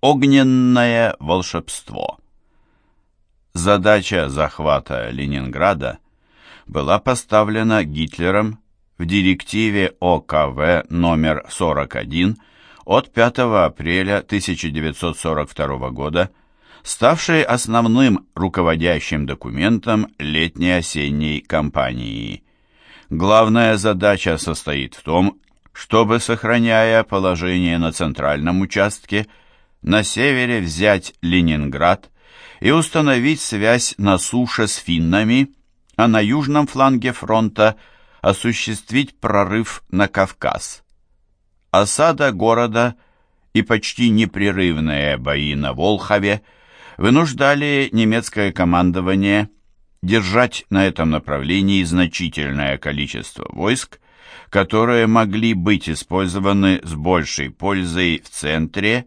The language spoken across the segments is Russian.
Огненное волшебство. Задача захвата Ленинграда была поставлена Гитлером в директиве ОКВ номер 41 от 5 апреля 1942 года, ставшей основным руководящим документом летней-осенней кампании. Главная задача состоит в том, чтобы, сохраняя положение на центральном участке, на севере взять Ленинград и установить связь на суше с финнами, а на южном фланге фронта осуществить прорыв на Кавказ. Осада города и почти непрерывные бои на Волхове вынуждали немецкое командование держать на этом направлении значительное количество войск, которые могли быть использованы с большей пользой в центре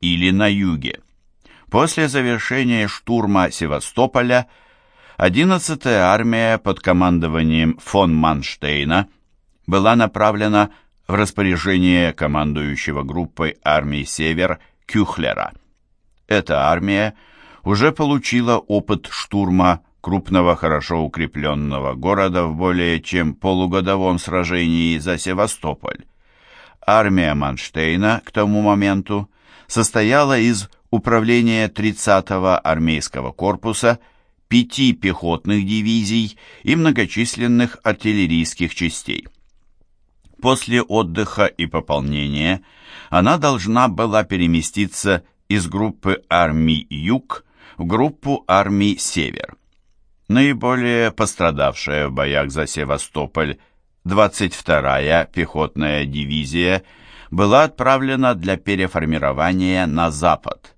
или на юге. После завершения штурма Севастополя 11-я армия под командованием фон Манштейна была направлена в распоряжение командующего группой армий «Север» Кюхлера. Эта армия уже получила опыт штурма крупного хорошо укрепленного города в более чем полугодовом сражении за Севастополь. Армия Манштейна к тому моменту состояла из управления 30-го армейского корпуса, пяти пехотных дивизий и многочисленных артиллерийских частей. После отдыха и пополнения она должна была переместиться из группы армий «Юг» в группу армий «Север». Наиболее пострадавшая в боях за Севастополь 22-я пехотная дивизия – была отправлена для переформирования на запад.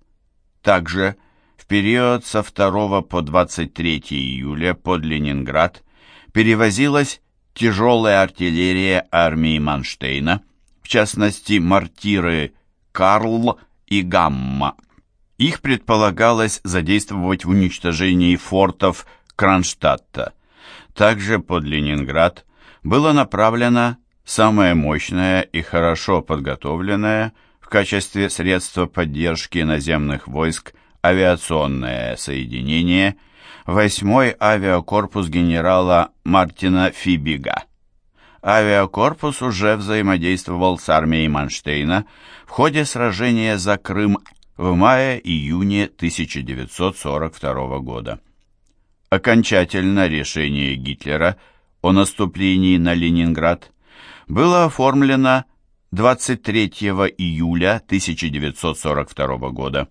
Также в период со 2 по 23 июля под Ленинград перевозилась тяжелая артиллерия армии Манштейна, в частности мортиры «Карл» и «Гамма». Их предполагалось задействовать в уничтожении фортов Кронштадта. Также под Ленинград было направлено самое мощное и хорошо подготовленное в качестве средства поддержки наземных войск авиационное соединение 8-й авиакорпус генерала Мартина Фибига. Авиакорпус уже взаимодействовал с армией Манштейна в ходе сражения за Крым в мае-июне 1942 года. Окончательно решение Гитлера о наступлении на Ленинград было оформлено 23 июля 1942 года,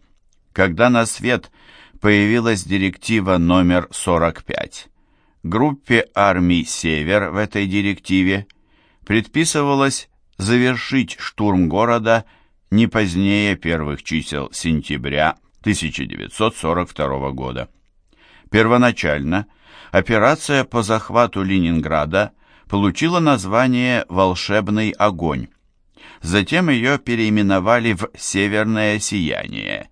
когда на свет появилась директива номер 45. Группе армий «Север» в этой директиве предписывалось завершить штурм города не позднее первых чисел сентября 1942 года. Первоначально операция по захвату Ленинграда получила название «Волшебный огонь». Затем ее переименовали в «Северное сияние».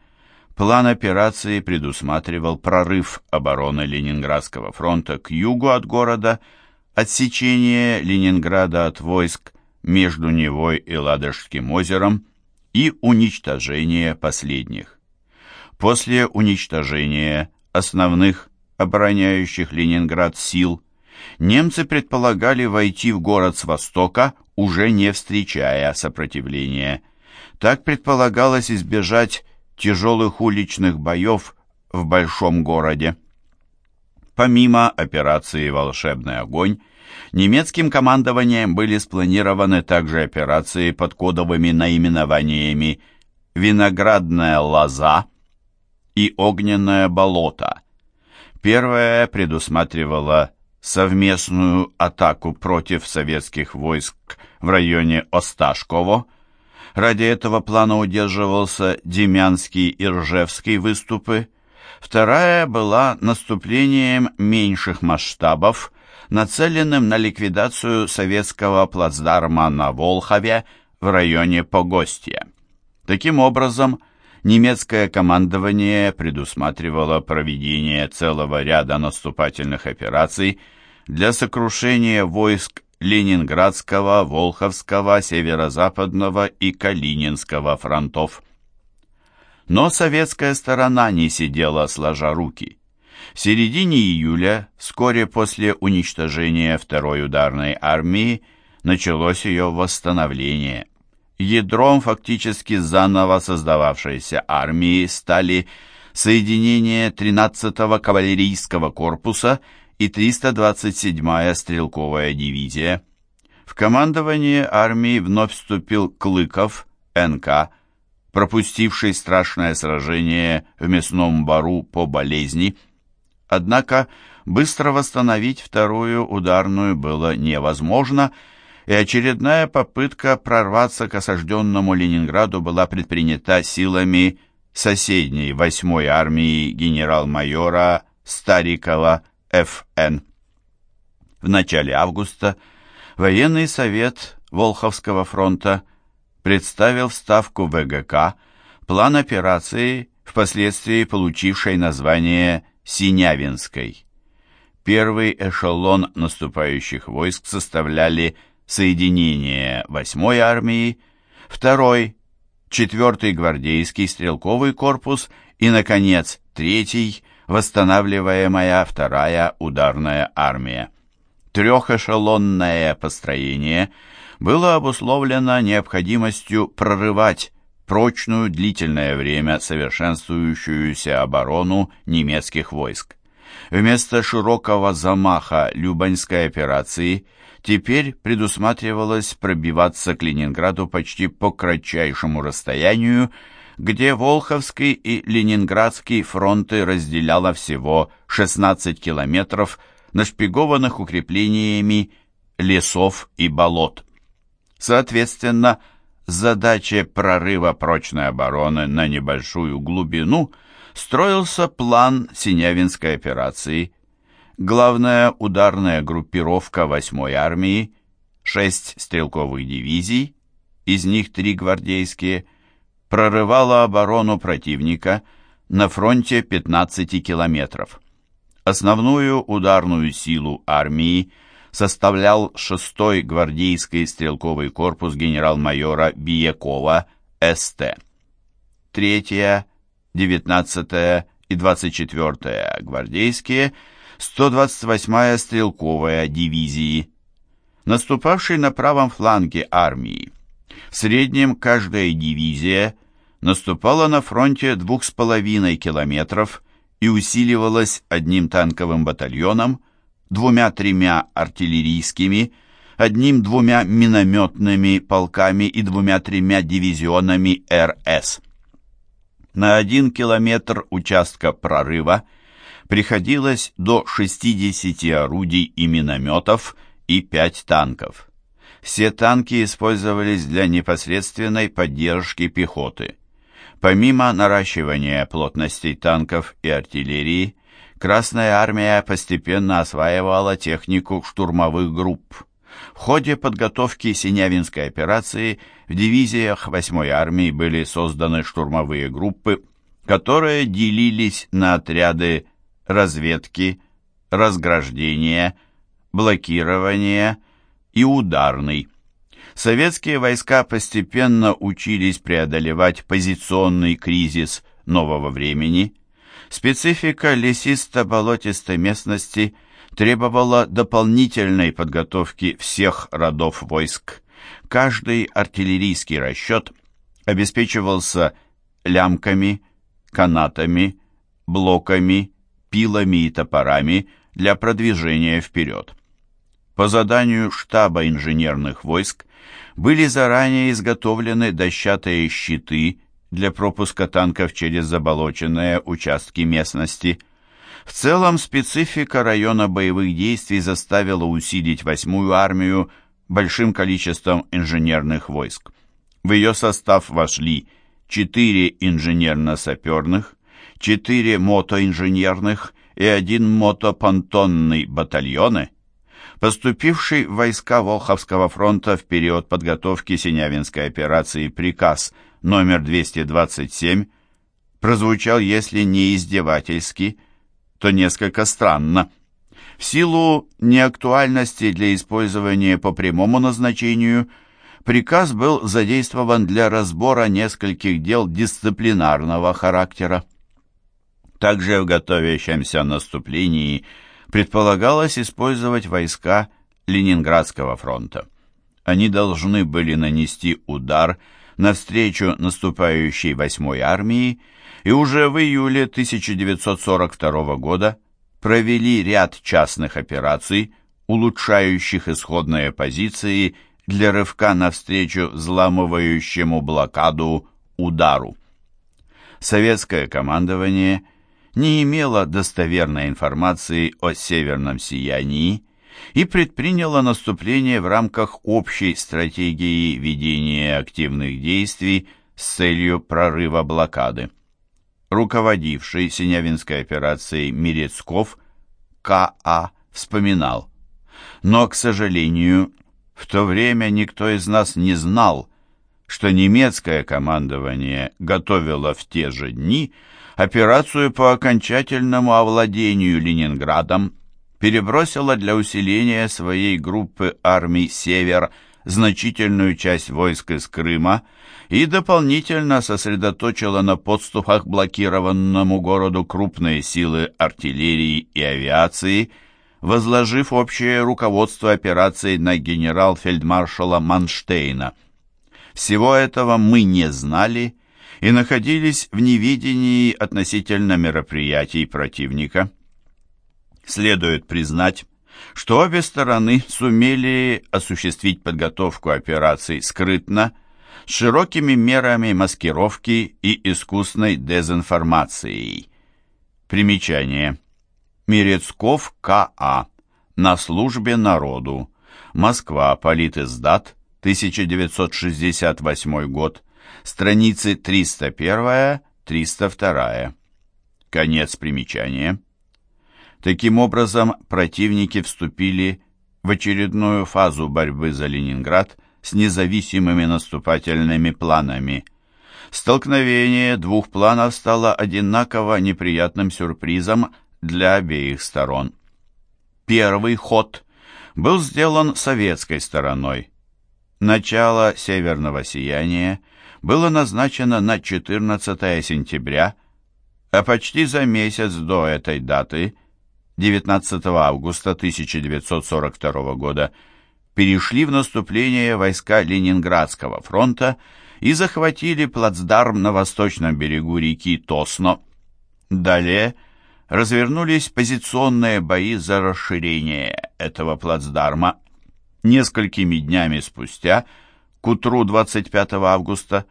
План операции предусматривал прорыв обороны Ленинградского фронта к югу от города, отсечение Ленинграда от войск между Невой и Ладожским озером и уничтожение последних. После уничтожения основных обороняющих Ленинград сил немцы предполагали войти в город с востока, уже не встречая сопротивления. Так предполагалось избежать тяжелых уличных боев в большом городе. Помимо операции «Волшебный огонь», немецким командованием были спланированы также операции под кодовыми наименованиями «Виноградная лоза» и «Огненное болото». Первая предусматривала совместную атаку против советских войск в районе Осташково. Ради этого плана удерживался Демянский и Ржевский выступы. Вторая была наступлением меньших масштабов, нацеленным на ликвидацию советского плацдарма на Волхове в районе Погостья. Таким образом, немецкое командование предусматривало проведение целого ряда наступательных операций для сокрушения войск Ленинградского, Волховского, Северо-Западного и Калининского фронтов. Но советская сторона не сидела сложа руки. В середине июля, вскоре после уничтожения второй ударной армии, началось ее восстановление. Ядром фактически заново создававшейся армии стали соединения 13-го кавалерийского корпуса и 327-я стрелковая дивизия. В командование армии вновь вступил Клыков, НК, пропустивший страшное сражение в мясном бару по болезни. Однако быстро восстановить вторую ударную было невозможно, и очередная попытка прорваться к осажденному Ленинграду была предпринята силами соседней 8-й армии генерал-майора Старикова Ф.Н. В начале августа военный совет Волховского фронта представил в Ставку ВГК план операции, впоследствии получившей название Синявинской. Первый эшелон наступающих войск составляли соединение 8-й армии, второй, 4-й гвардейский стрелковый корпус и, наконец, третий, восстанавливаемая вторая ударная армия. Трехэшелонное построение было обусловлено необходимостью прорывать прочную длительное время совершенствующуюся оборону немецких войск. Вместо широкого замаха Любаньской операции теперь предусматривалось пробиваться к Ленинграду почти по кратчайшему расстоянию, где Волховский и Ленинградский фронты разделяло всего 16 километров нашпигованных укреплениями лесов и болот. Соответственно, задаче прорыва прочной обороны на небольшую глубину строился план Синявинской операции. Главная ударная группировка 8-й армии, 6 стрелковых дивизий, из них 3 гвардейские, прорывала оборону противника на фронте 15 километров. Основную ударную силу армии составлял 6-й гвардейский стрелковый корпус генерал-майора Биякова СТ. 3-я, 19-я и 24-я гвардейские, 128-я стрелковая дивизии, наступавшей на правом фланге армии. В среднем каждая дивизия наступала на фронте 2,5 километров и усиливалась одним танковым батальоном, двумя-тремя артиллерийскими, одним-двумя минометными полками и двумя-тремя дивизионами РС. На один километр участка прорыва приходилось до 60 орудий и минометов и 5 танков. Все танки использовались для непосредственной поддержки пехоты. Помимо наращивания плотностей танков и артиллерии, Красная армия постепенно осваивала технику штурмовых групп. В ходе подготовки Синявинской операции в дивизиях 8-й армии были созданы штурмовые группы, которые делились на отряды разведки, разграждения, блокирования и ударный. Советские войска постепенно учились преодолевать позиционный кризис нового времени – Специфика лесисто-болотистой местности требовала дополнительной подготовки всех родов войск. Каждый артиллерийский расчет обеспечивался лямками, канатами, блоками, пилами и топорами для продвижения вперед. По заданию штаба инженерных войск были заранее изготовлены дощатые щиты для пропуска танков через заболоченные участки местности. В целом специфика района боевых действий заставила усилить восьмую армию большим количеством инженерных войск. В ее состав вошли четыре инженерно-саперных, четыре мотоинженерных и один мотопонтонный батальоны. Поступивший в войска Волховского фронта в период подготовки Синявинской операции приказ – номер 227 прозвучал, если не издевательски, то несколько странно. В силу неактуальности для использования по прямому назначению приказ был задействован для разбора нескольких дел дисциплинарного характера. Также в готовящемся наступлении предполагалось использовать войска Ленинградского фронта. Они должны были нанести удар навстречу наступающей 8-й армии и уже в июле 1942 года провели ряд частных операций, улучшающих исходные позиции для рывка навстречу взламывающему блокаду удару. Советское командование не имело достоверной информации о северном сиянии и предприняло наступление в рамках общей стратегии ведения активных действий с целью прорыва блокады. Руководивший Синявинской операцией Мирецков К.А. вспоминал, но, к сожалению, в то время никто из нас не знал, что немецкое командование готовило в те же дни операцию по окончательному овладению Ленинградом, перебросило для усиления своей группы армий «Север» значительную часть войск из Крыма и дополнительно сосредоточила на подступах блокированному городу крупные силы артиллерии и авиации – возложив общее руководство операцией на генерал-фельдмаршала Манштейна. Всего этого мы не знали и находились в невидении относительно мероприятий противника. Следует признать, что обе стороны сумели осуществить подготовку операций скрытно, с широкими мерами маскировки и искусной дезинформацией. Примечание. Мерецков К.А. На службе народу. Москва. Политиздат. 1968 год. Страницы 301-302. Конец примечания. Таким образом, противники вступили в очередную фазу борьбы за Ленинград с независимыми наступательными планами. Столкновение двух планов стало одинаково неприятным сюрпризом для обеих сторон. Первый ход был сделан советской стороной. Начало северного сияния было назначено на 14 сентября, а почти за месяц до этой даты, 19 августа 1942 года, перешли в наступление войска Ленинградского фронта и захватили плацдарм на восточном берегу реки Тосно. Далее – развернулись позиционные бои за расширение этого плацдарма. Несколькими днями спустя, к утру 25 августа,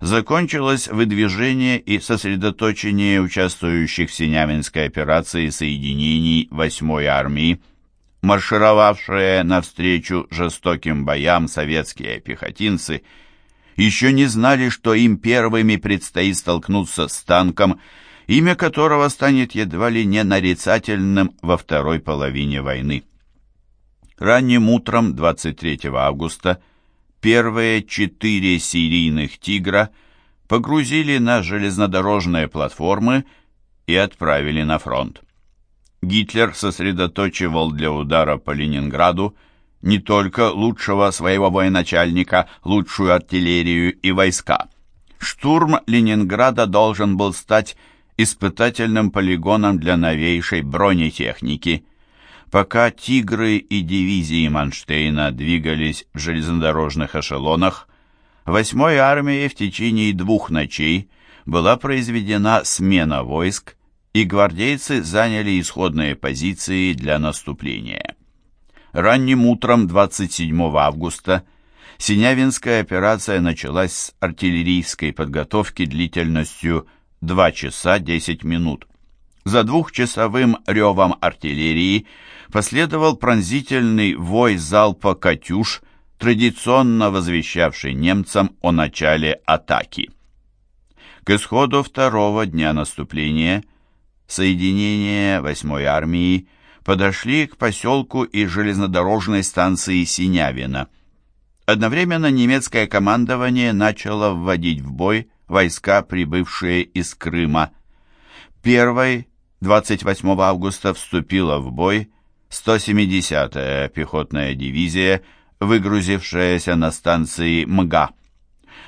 закончилось выдвижение и сосредоточение участвующих в Синявинской операции соединений 8-й армии. Маршировавшие навстречу жестоким боям советские пехотинцы еще не знали, что им первыми предстоит столкнуться с танком имя которого станет едва ли не нарицательным во второй половине войны. Ранним утром 23 августа первые четыре серийных «Тигра» погрузили на железнодорожные платформы и отправили на фронт. Гитлер сосредоточивал для удара по Ленинграду не только лучшего своего военачальника, лучшую артиллерию и войска. Штурм Ленинграда должен был стать испытательным полигоном для новейшей бронетехники. Пока «Тигры» и дивизии Манштейна двигались в железнодорожных эшелонах, 8-й армии в течение двух ночей была произведена смена войск, и гвардейцы заняли исходные позиции для наступления. Ранним утром 27 августа Синявинская операция началась с артиллерийской подготовки длительностью 2 часа 10 минут. За двухчасовым ревом артиллерии последовал пронзительный вой залпа «Катюш», традиционно возвещавший немцам о начале атаки. К исходу второго дня наступления соединения 8-й армии подошли к поселку и железнодорожной станции Синявина. Одновременно немецкое командование начало вводить в бой войска, прибывшие из Крыма. Первой 28 августа вступила в бой 170-я пехотная дивизия выгрузившаяся на станции МГА.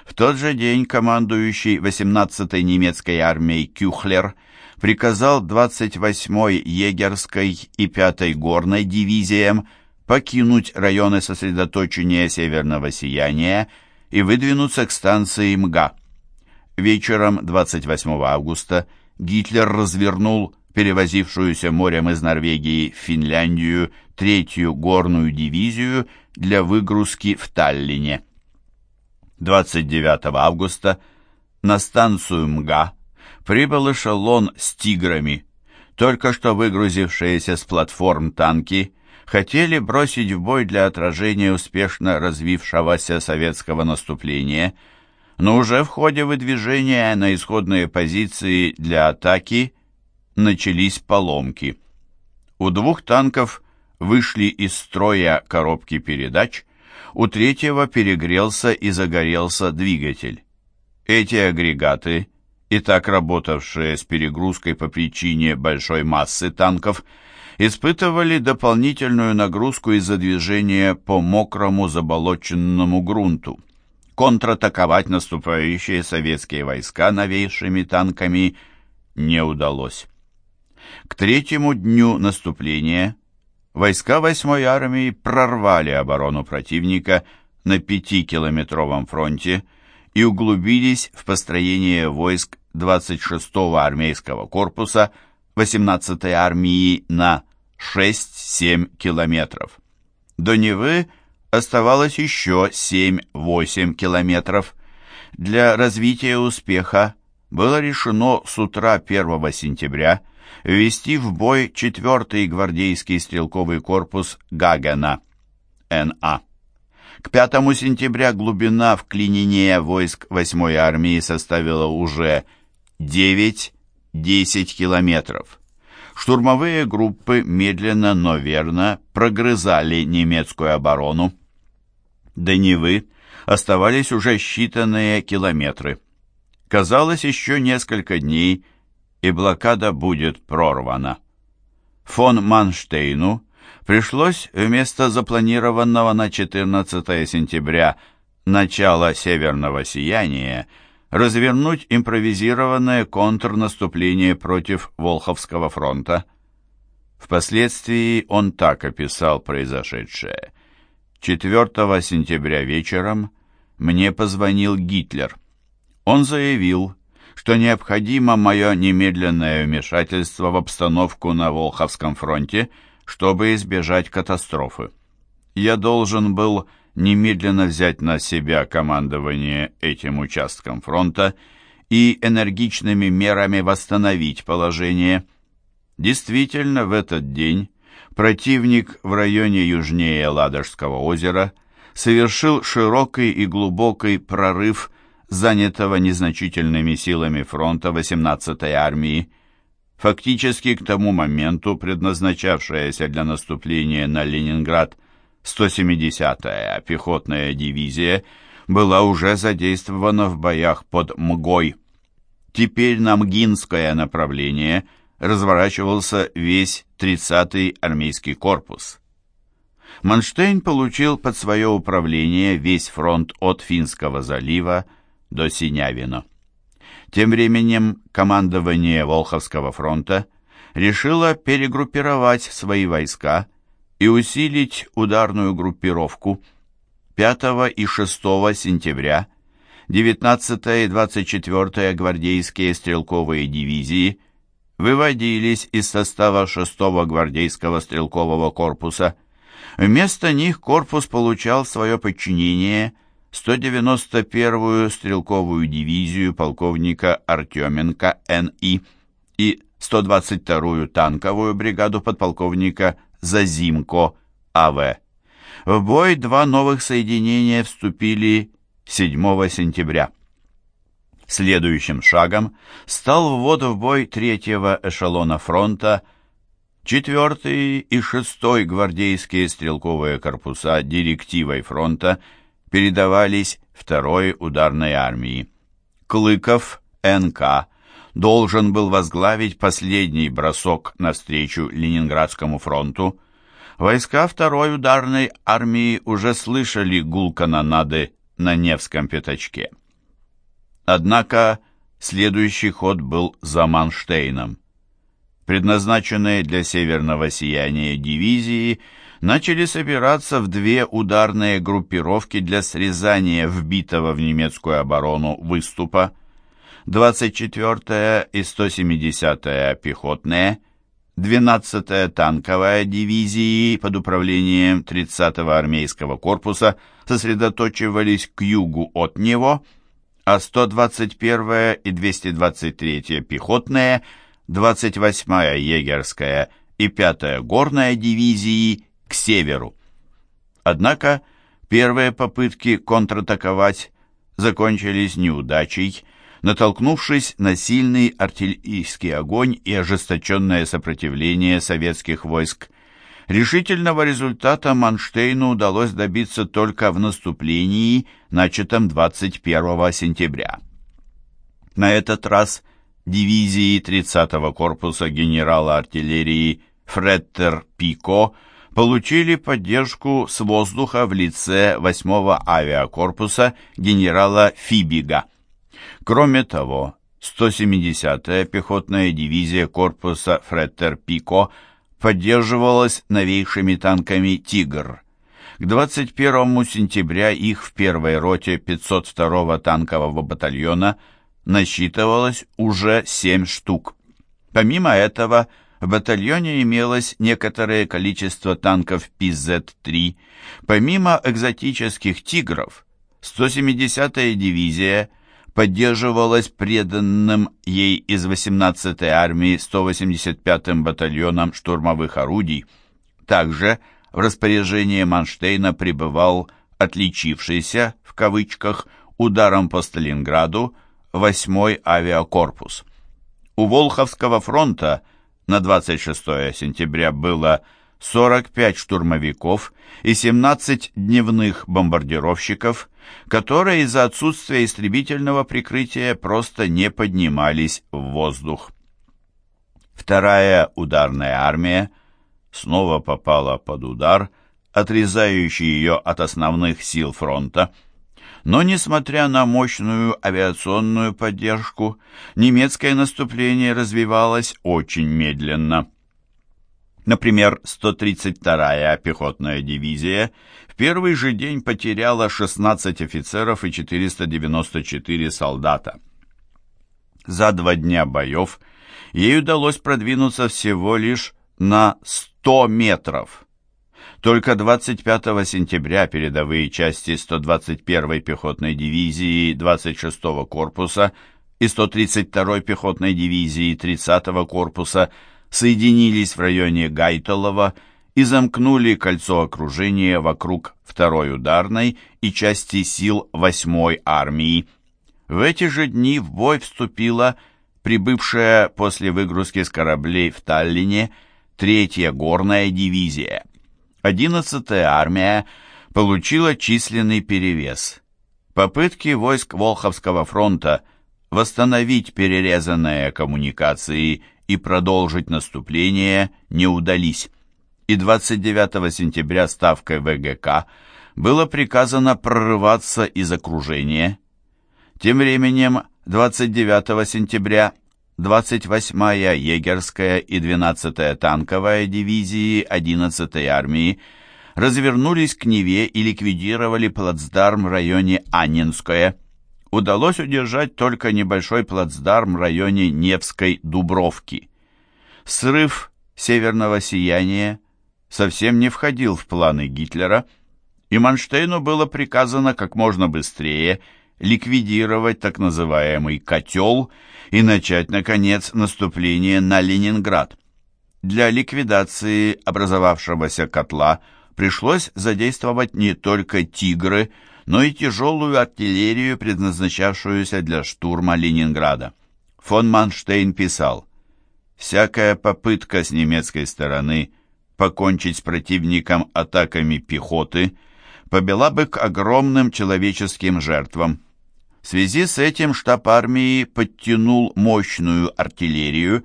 В тот же день командующий 18-й немецкой армией Кюхлер приказал 28-й егерской и 5-й горной дивизиям покинуть районы сосредоточения северного сияния и выдвинуться к станции МГА. Вечером 28 августа Гитлер развернул перевозившуюся морем из Норвегии в Финляндию третью горную дивизию для выгрузки в Таллине. 29 августа на станцию МГА прибыл эшелон с тиграми. Только что выгрузившиеся с платформ танки хотели бросить в бой для отражения успешно развившегося советского наступления, но уже в ходе выдвижения на исходные позиции для атаки начались поломки. У двух танков вышли из строя коробки передач, у третьего перегрелся и загорелся двигатель. Эти агрегаты, и так работавшие с перегрузкой по причине большой массы танков, испытывали дополнительную нагрузку из-за движения по мокрому заболоченному грунту. Контратаковать наступающие советские войска новейшими танками не удалось. К третьему дню наступления войска 8-й армии прорвали оборону противника на пятикилометровом фронте и углубились в построение войск 26-го армейского корпуса 18-й армии на 6-7 километров. До Невы оставалось еще 7-8 километров. Для развития успеха было решено с утра 1 сентября ввести в бой 4-й гвардейский стрелковый корпус Гагена, НА. К 5 сентября глубина вклинения войск 8-й армии составила уже 9-10 километров. Штурмовые группы медленно, но верно прогрызали немецкую оборону. До Невы оставались уже считанные километры. Казалось, еще несколько дней, и блокада будет прорвана. Фон Манштейну пришлось вместо запланированного на 14 сентября начала северного сияния развернуть импровизированное контрнаступление против Волховского фронта. Впоследствии он так описал произошедшее. 4 сентября вечером мне позвонил Гитлер. Он заявил, что необходимо мое немедленное вмешательство в обстановку на Волховском фронте, чтобы избежать катастрофы. Я должен был немедленно взять на себя командование этим участком фронта и энергичными мерами восстановить положение. Действительно, в этот день противник в районе южнее Ладожского озера совершил широкий и глубокий прорыв занятого незначительными силами фронта 18-й армии. Фактически к тому моменту предназначавшаяся для наступления на Ленинград 170-я пехотная дивизия была уже задействована в боях под Мгой. Теперь на Мгинское направление разворачивался весь 30-й армейский корпус. Манштейн получил под свое управление весь фронт от Финского залива до Синявино. Тем временем командование Волховского фронта решило перегруппировать свои войска и усилить ударную группировку 5 и 6 сентября 19 и 24 гвардейские стрелковые дивизии выводились из состава 6-го гвардейского стрелкового корпуса. Вместо них корпус получал свое подчинение 191-ю стрелковую дивизию полковника Артеменко Н.И. и 122-ю танковую бригаду подполковника Зазимко А.В. В бой два новых соединения вступили 7 сентября. Следующим шагом стал ввод в бой третьего эшелона фронта 4 и 6 гвардейские стрелковые корпуса директивой фронта передавались второй ударной армии. Клыков, НК, должен был возглавить последний бросок навстречу Ленинградскому фронту. Войска второй ударной армии уже слышали гул канонады на Невском пятачке. Однако следующий ход был за Манштейном. Предназначенные для северного сияния дивизии начали собираться в две ударные группировки для срезания вбитого в немецкую оборону выступа. 24-я и 170-я пехотные, 12-я танковая дивизии под управлением 30-го армейского корпуса сосредоточивались к югу от него, а 121-я и 223-я пехотные, 28-я егерская и 5-я горная дивизии к северу. Однако первые попытки контратаковать закончились неудачей, натолкнувшись на сильный артиллерийский огонь и ожесточенное сопротивление советских войск. Решительного результата Манштейну удалось добиться только в наступлении, начатом 21 сентября. На этот раз дивизии 30-го корпуса генерала артиллерии Фреттер Пико получили поддержку с воздуха в лице 8-го авиакорпуса генерала Фибига. Кроме того, 170-я пехотная дивизия корпуса Фреттер-Пико поддерживалась новейшими танками «Тигр». К 21 сентября их в первой роте 502-го танкового батальона насчитывалось уже 7 штук. Помимо этого, в батальоне имелось некоторое количество танков ПЗ-3. Помимо экзотических «Тигров», 170-я дивизия – поддерживалась преданным ей из 18-й армии 185-м батальоном штурмовых орудий. Также в распоряжение Манштейна пребывал отличившийся, в кавычках, ударом по Сталинграду 8-й авиакорпус. У Волховского фронта на 26 сентября было 45 штурмовиков и 17 дневных бомбардировщиков, которые из-за отсутствия истребительного прикрытия просто не поднимались в воздух. Вторая ударная армия снова попала под удар, отрезающий ее от основных сил фронта, но, несмотря на мощную авиационную поддержку, немецкое наступление развивалось очень медленно. Например, 132-я пехотная дивизия в первый же день потеряла 16 офицеров и 494 солдата. За два дня боев ей удалось продвинуться всего лишь на 100 метров. Только 25 сентября передовые части 121-й пехотной дивизии 26-го корпуса и 132-й пехотной дивизии 30-го корпуса – соединились в районе Гайтолова и замкнули кольцо окружения вокруг второй ударной и части сил 8-й армии. В эти же дни в бой вступила прибывшая после выгрузки с кораблей в Таллине третья горная дивизия. 11-я армия получила численный перевес. Попытки войск Волховского фронта восстановить перерезанные коммуникации и продолжить наступление не удались, и 29 сентября ставкой ВГК было приказано прорываться из окружения. Тем временем 29 сентября 28-я егерская и 12-я танковая дивизии 11-й армии развернулись к Неве и ликвидировали плацдарм в районе Аннинское удалось удержать только небольшой плацдарм в районе Невской Дубровки. Срыв северного сияния совсем не входил в планы Гитлера, и Манштейну было приказано как можно быстрее ликвидировать так называемый «котел» и начать, наконец, наступление на Ленинград. Для ликвидации образовавшегося котла пришлось задействовать не только «Тигры», но и тяжелую артиллерию, предназначавшуюся для штурма Ленинграда. Фон Манштейн писал, «Всякая попытка с немецкой стороны покончить с противником атаками пехоты побела бы к огромным человеческим жертвам. В связи с этим штаб армии подтянул мощную артиллерию,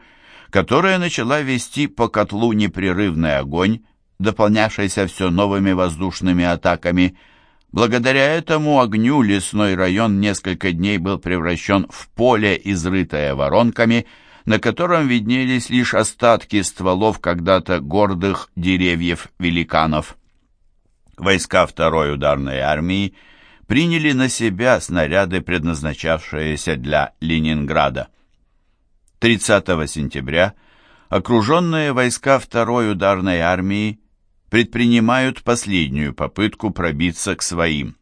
которая начала вести по котлу непрерывный огонь дополнявшейся все новыми воздушными атаками. Благодаря этому огню лесной район несколько дней был превращен в поле, изрытое воронками, на котором виднелись лишь остатки стволов когда-то гордых деревьев-великанов. Войска второй ударной армии приняли на себя снаряды, предназначавшиеся для Ленинграда. 30 сентября окруженные войска второй ударной армии предпринимают последнюю попытку пробиться к своим.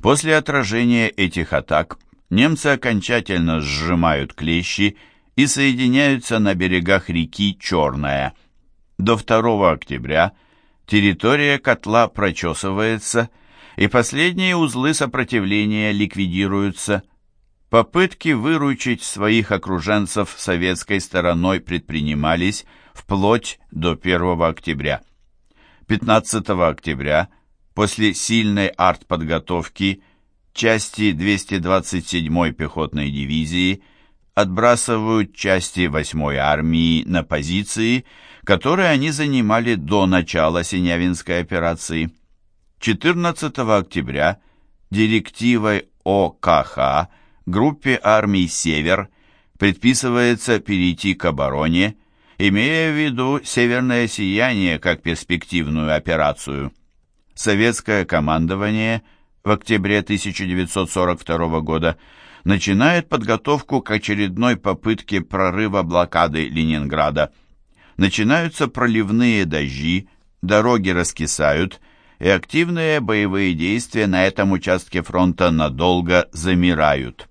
После отражения этих атак немцы окончательно сжимают клещи и соединяются на берегах реки Черная. До 2 октября территория котла прочесывается, и последние узлы сопротивления ликвидируются. Попытки выручить своих окруженцев советской стороной предпринимались вплоть до 1 октября. 15 октября, после сильной артподготовки, части 227-й пехотной дивизии отбрасывают части 8-й армии на позиции, которые они занимали до начала Синявинской операции. 14 октября директивой ОКХ группе армий «Север» предписывается перейти к обороне, имея в виду «Северное сияние» как перспективную операцию. Советское командование в октябре 1942 года начинает подготовку к очередной попытке прорыва блокады Ленинграда. Начинаются проливные дожди, дороги раскисают, и активные боевые действия на этом участке фронта надолго замирают.